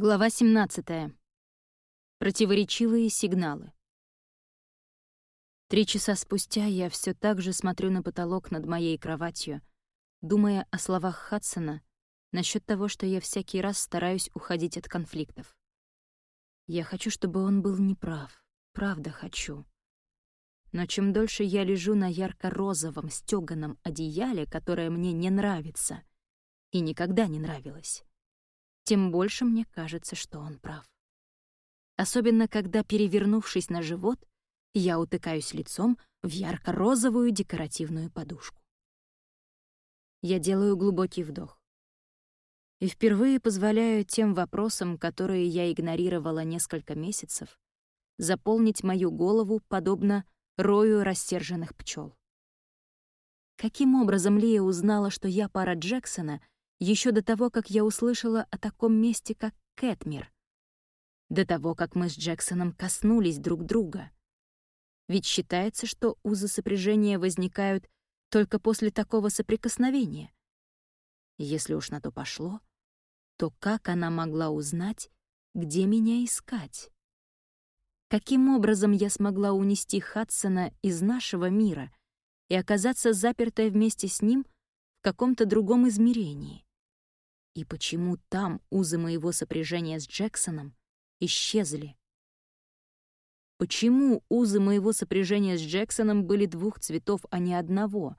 Глава 17. Противоречивые сигналы. Три часа спустя я все так же смотрю на потолок над моей кроватью, думая о словах Хадсона насчет того, что я всякий раз стараюсь уходить от конфликтов. Я хочу, чтобы он был неправ, правда хочу. Но чем дольше я лежу на ярко-розовом стёганом одеяле, которое мне не нравится и никогда не нравилось, тем больше мне кажется, что он прав. Особенно, когда, перевернувшись на живот, я утыкаюсь лицом в ярко-розовую декоративную подушку. Я делаю глубокий вдох. И впервые позволяю тем вопросам, которые я игнорировала несколько месяцев, заполнить мою голову подобно рою рассерженных пчел. Каким образом Лия узнала, что я пара Джексона — еще до того, как я услышала о таком месте, как Кэтмир. До того, как мы с Джексоном коснулись друг друга. Ведь считается, что узы сопряжения возникают только после такого соприкосновения. Если уж на то пошло, то как она могла узнать, где меня искать? Каким образом я смогла унести Хадсона из нашего мира и оказаться запертой вместе с ним в каком-то другом измерении? И почему там узы моего сопряжения с Джексоном исчезли? Почему узы моего сопряжения с Джексоном были двух цветов, а не одного?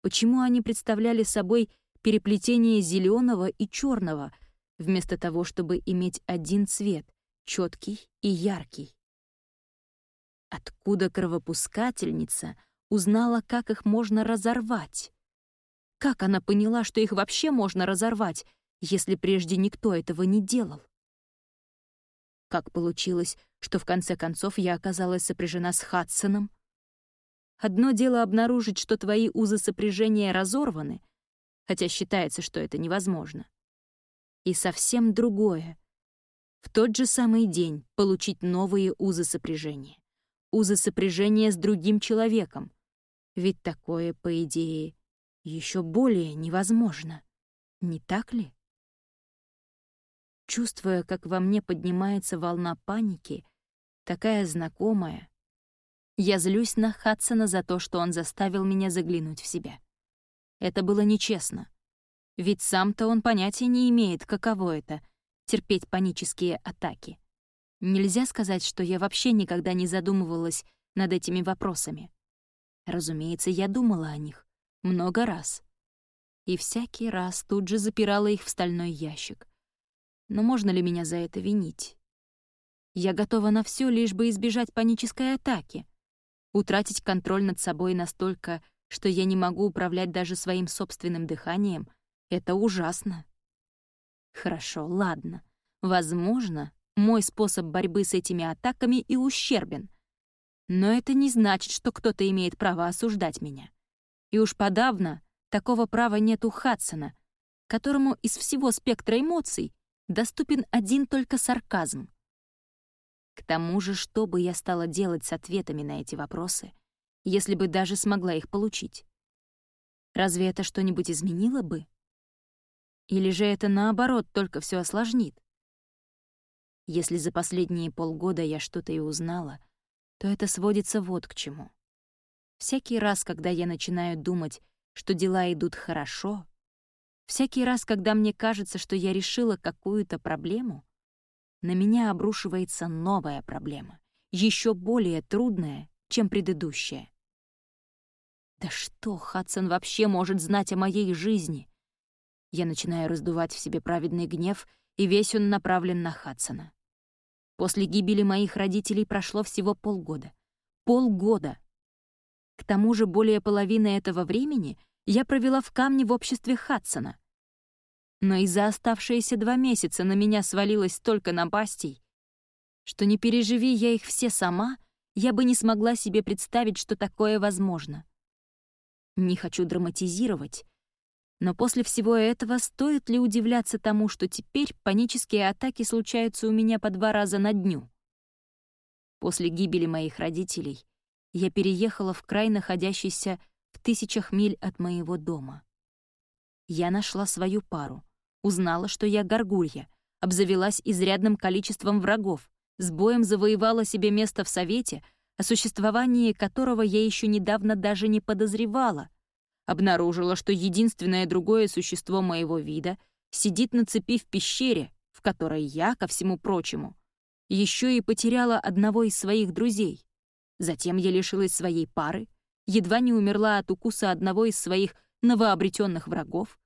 Почему они представляли собой переплетение зеленого и черного, вместо того, чтобы иметь один цвет, четкий и яркий? Откуда кровопускательница узнала, как их можно разорвать? Как она поняла, что их вообще можно разорвать, если прежде никто этого не делал? Как получилось, что в конце концов я оказалась сопряжена с Хадсоном? Одно дело обнаружить, что твои узы сопряжения разорваны, хотя считается, что это невозможно. И совсем другое — в тот же самый день получить новые узы сопряжения. Узы сопряжения с другим человеком. Ведь такое, по идее, еще более невозможно. Не так ли? Чувствуя, как во мне поднимается волна паники, такая знакомая. Я злюсь на Хадсона за то, что он заставил меня заглянуть в себя. Это было нечестно. Ведь сам-то он понятия не имеет, каково это — терпеть панические атаки. Нельзя сказать, что я вообще никогда не задумывалась над этими вопросами. Разумеется, я думала о них. Много раз. И всякий раз тут же запирала их в стальной ящик. Но можно ли меня за это винить? Я готова на все, лишь бы избежать панической атаки. Утратить контроль над собой настолько, что я не могу управлять даже своим собственным дыханием, это ужасно. Хорошо, ладно. Возможно, мой способ борьбы с этими атаками и ущербен. Но это не значит, что кто-то имеет право осуждать меня. И уж подавно такого права нет у Хадсона, которому из всего спектра эмоций доступен один только сарказм. К тому же, что бы я стала делать с ответами на эти вопросы, если бы даже смогла их получить? Разве это что-нибудь изменило бы? Или же это, наоборот, только все осложнит? Если за последние полгода я что-то и узнала, то это сводится вот к чему. Всякий раз, когда я начинаю думать, что дела идут хорошо, Всякий раз, когда мне кажется, что я решила какую-то проблему, на меня обрушивается новая проблема, еще более трудная, чем предыдущая. Да что Хадсон вообще может знать о моей жизни? Я начинаю раздувать в себе праведный гнев, и весь он направлен на Хадсона. После гибели моих родителей прошло всего полгода. Полгода! К тому же более половины этого времени я провела в камне в обществе Хадсона. Но и за оставшиеся два месяца на меня свалилось столько напастей, что не переживи я их все сама, я бы не смогла себе представить, что такое возможно. Не хочу драматизировать, но после всего этого стоит ли удивляться тому, что теперь панические атаки случаются у меня по два раза на дню? После гибели моих родителей я переехала в край, находящийся в тысячах миль от моего дома. Я нашла свою пару — Узнала, что я горгулья, обзавелась изрядным количеством врагов, с боем завоевала себе место в Совете, о существовании которого я еще недавно даже не подозревала. Обнаружила, что единственное другое существо моего вида сидит на цепи в пещере, в которой я, ко всему прочему, еще и потеряла одного из своих друзей. Затем я лишилась своей пары, едва не умерла от укуса одного из своих новообретенных врагов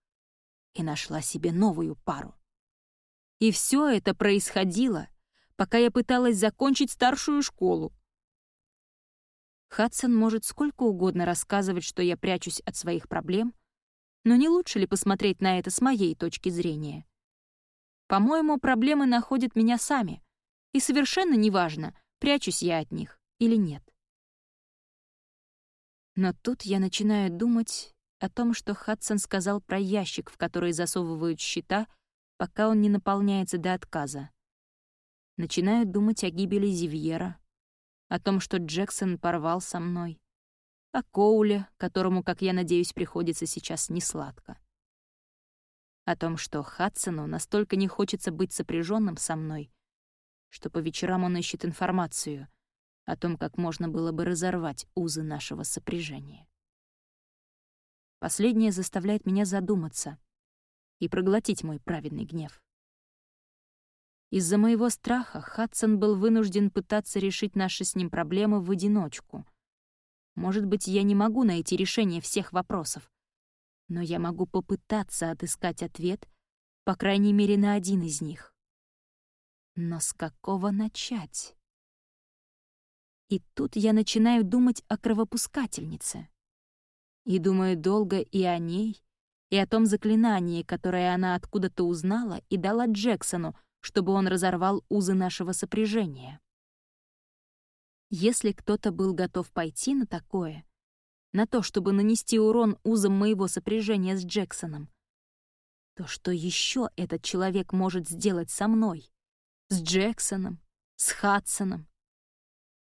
и нашла себе новую пару. И все это происходило, пока я пыталась закончить старшую школу. Хадсон может сколько угодно рассказывать, что я прячусь от своих проблем, но не лучше ли посмотреть на это с моей точки зрения? По-моему, проблемы находят меня сами, и совершенно неважно, прячусь я от них или нет. Но тут я начинаю думать о том, что Хадсон сказал про ящик, в который засовывают счета, пока он не наполняется до отказа. Начинаю думать о гибели Зивьера, о том, что Джексон порвал со мной, о Коуле, которому, как я надеюсь, приходится сейчас несладко. О том, что Хадсону настолько не хочется быть сопряженным со мной, что по вечерам он ищет информацию о том, как можно было бы разорвать узы нашего сопряжения. Последнее заставляет меня задуматься и проглотить мой праведный гнев. Из-за моего страха Хадсон был вынужден пытаться решить наши с ним проблемы в одиночку. Может быть, я не могу найти решение всех вопросов, но я могу попытаться отыскать ответ, по крайней мере, на один из них. Но с какого начать? И тут я начинаю думать о кровопускательнице. И думаю долго и о ней, и о том заклинании, которое она откуда-то узнала и дала Джексону, чтобы он разорвал узы нашего сопряжения. Если кто-то был готов пойти на такое, на то, чтобы нанести урон узам моего сопряжения с Джексоном, то что еще этот человек может сделать со мной, с Джексоном, с Хадсоном?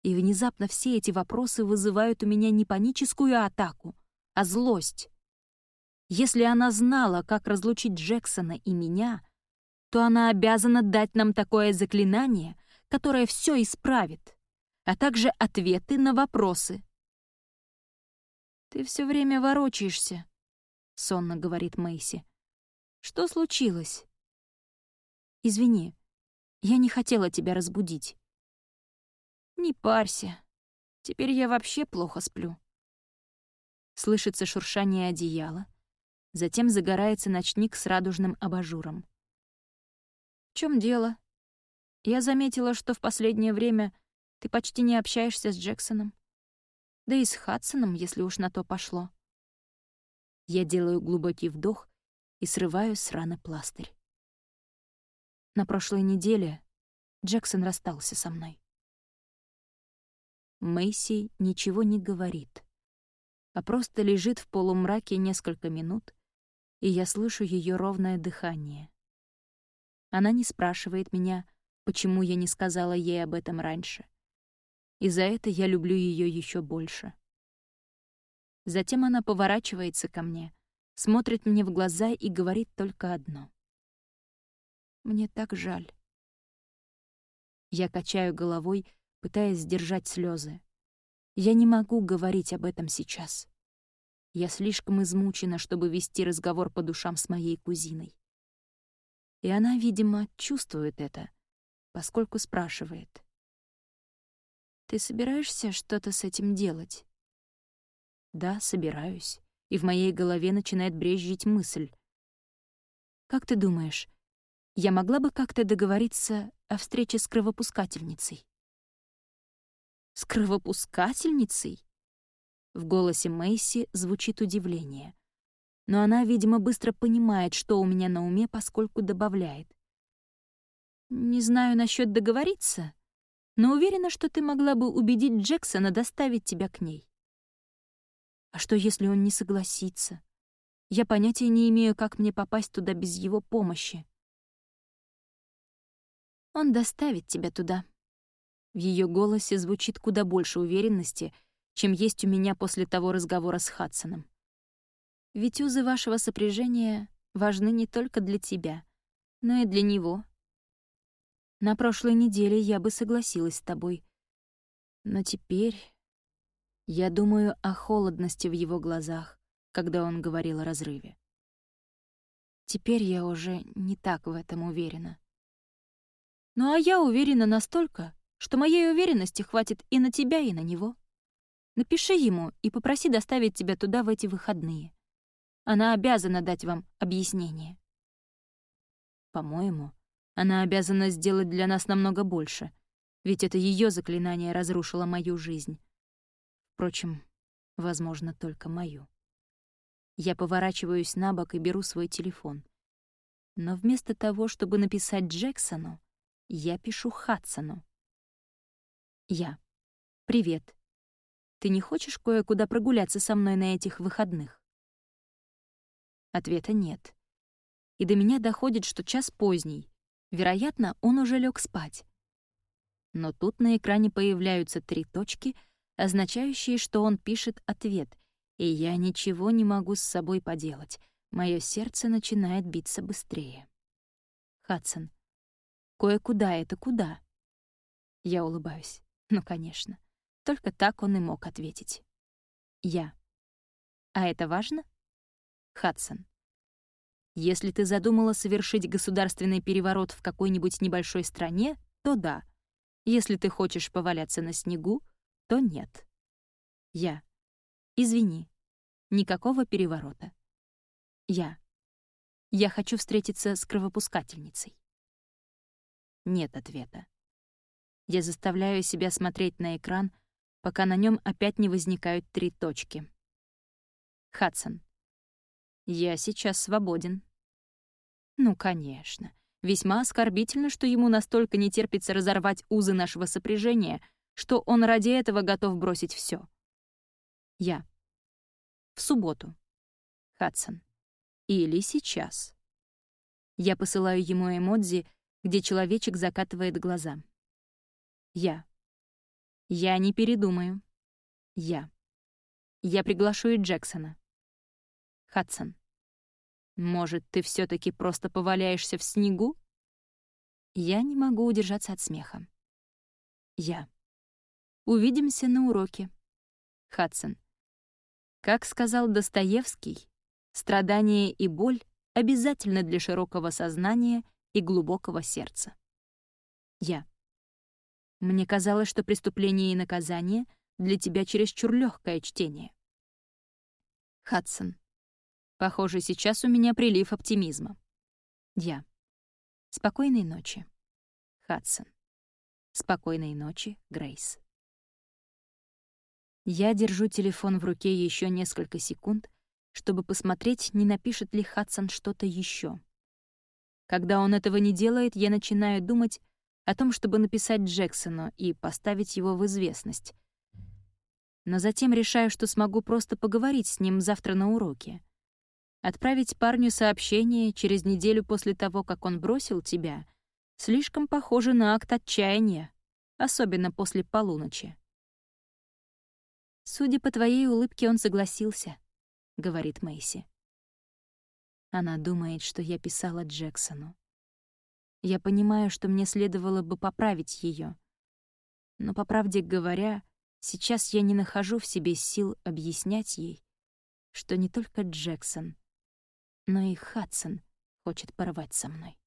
И внезапно все эти вопросы вызывают у меня не паническую атаку, а злость. Если она знала, как разлучить Джексона и меня, то она обязана дать нам такое заклинание, которое все исправит, а также ответы на вопросы. «Ты все время ворочаешься», — сонно говорит Мэйси. «Что случилось?» «Извини, я не хотела тебя разбудить». «Не парься. Теперь я вообще плохо сплю». Слышится шуршание одеяла. Затем загорается ночник с радужным абажуром. «В чем дело? Я заметила, что в последнее время ты почти не общаешься с Джексоном. Да и с Хадсоном, если уж на то пошло». Я делаю глубокий вдох и срываю с раны пластырь. На прошлой неделе Джексон расстался со мной. Мэйси ничего не говорит, а просто лежит в полумраке несколько минут, и я слышу ее ровное дыхание. Она не спрашивает меня, почему я не сказала ей об этом раньше. И за это я люблю ее еще больше. Затем она поворачивается ко мне, смотрит мне в глаза и говорит только одно. «Мне так жаль». Я качаю головой, пытаясь сдержать слезы. Я не могу говорить об этом сейчас. Я слишком измучена, чтобы вести разговор по душам с моей кузиной. И она, видимо, чувствует это, поскольку спрашивает. «Ты собираешься что-то с этим делать?» «Да, собираюсь», и в моей голове начинает брезжить мысль. «Как ты думаешь, я могла бы как-то договориться о встрече с кровопускательницей?» С кровопускательницей? В голосе Мэйси звучит удивление. Но она, видимо, быстро понимает, что у меня на уме, поскольку добавляет. «Не знаю насчет договориться, но уверена, что ты могла бы убедить Джексона доставить тебя к ней». «А что, если он не согласится? Я понятия не имею, как мне попасть туда без его помощи». «Он доставит тебя туда», в ее голосе звучит куда больше уверенности, чем есть у меня после того разговора с Хадсоном. Ведь узы вашего сопряжения важны не только для тебя, но и для него, На прошлой неделе я бы согласилась с тобой. Но теперь я думаю о холодности в его глазах, когда он говорил о разрыве. Теперь я уже не так в этом уверена. Ну а я уверена настолько, что моей уверенности хватит и на тебя, и на него. Напиши ему и попроси доставить тебя туда в эти выходные. Она обязана дать вам объяснение. По-моему, она обязана сделать для нас намного больше, ведь это ее заклинание разрушило мою жизнь. Впрочем, возможно, только мою. Я поворачиваюсь на бок и беру свой телефон. Но вместо того, чтобы написать Джексону, я пишу Хадсону. Я. «Привет. Ты не хочешь кое-куда прогуляться со мной на этих выходных?» Ответа нет. И до меня доходит, что час поздний. Вероятно, он уже лег спать. Но тут на экране появляются три точки, означающие, что он пишет ответ, и я ничего не могу с собой поделать. Мое сердце начинает биться быстрее. Хадсон. Кое-куда это куда? Я улыбаюсь. Ну, конечно. Только так он и мог ответить. Я. А это важно? Хадсон. Если ты задумала совершить государственный переворот в какой-нибудь небольшой стране, то да. Если ты хочешь поваляться на снегу, то нет. Я. Извини. Никакого переворота. Я. Я хочу встретиться с кровопускательницей. Нет ответа. Я заставляю себя смотреть на экран, пока на нем опять не возникают три точки. Хадсон. Я сейчас свободен. Ну, конечно. Весьма оскорбительно, что ему настолько не терпится разорвать узы нашего сопряжения, что он ради этого готов бросить все. Я. В субботу. Хадсон. Или сейчас. Я посылаю ему эмодзи, где человечек закатывает глаза. Я. Я не передумаю. Я. Я приглашу и Джексона. Хадсон. Может, ты все таки просто поваляешься в снегу? Я не могу удержаться от смеха. Я. Увидимся на уроке. Хадсон. Как сказал Достоевский, страдание и боль обязательны для широкого сознания и глубокого сердца. Я. Мне казалось, что преступление и наказание для тебя чересчур легкое чтение. Хадсон. Похоже, сейчас у меня прилив оптимизма. Я. Спокойной ночи. Хадсон. Спокойной ночи, Грейс. Я держу телефон в руке еще несколько секунд, чтобы посмотреть, не напишет ли Хадсон что-то еще. Когда он этого не делает, я начинаю думать о том, чтобы написать Джексону и поставить его в известность. Но затем решаю, что смогу просто поговорить с ним завтра на уроке. Отправить парню сообщение через неделю после того, как он бросил тебя, слишком похоже на акт отчаяния, особенно после полуночи. «Судя по твоей улыбке, он согласился», — говорит Мэйси. Она думает, что я писала Джексону. Я понимаю, что мне следовало бы поправить ее. Но, по правде говоря, сейчас я не нахожу в себе сил объяснять ей, что не только Джексон, но и Хадсон хочет порвать со мной.